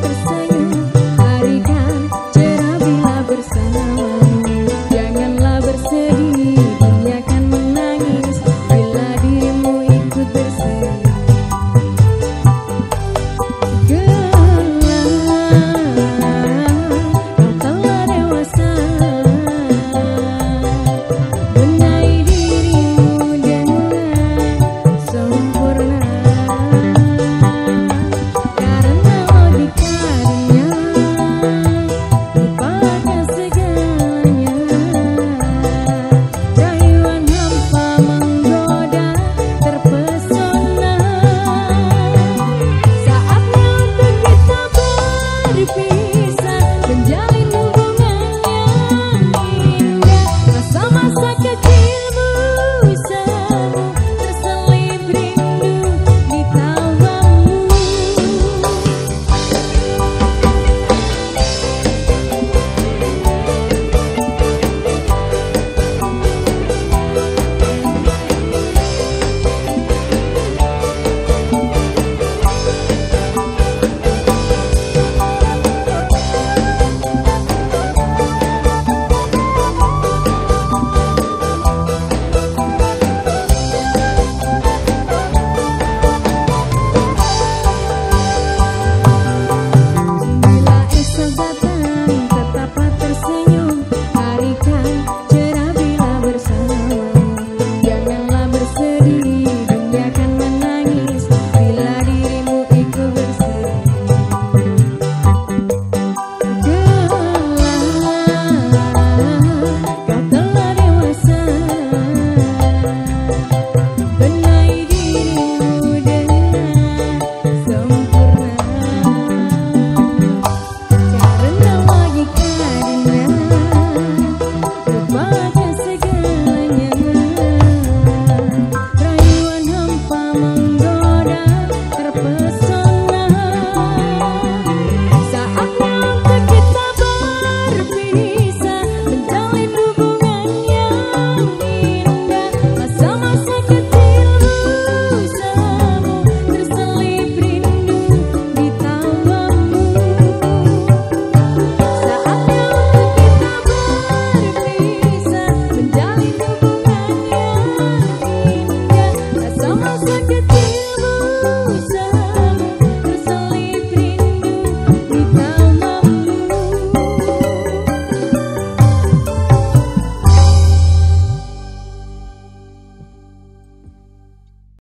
sempre ser.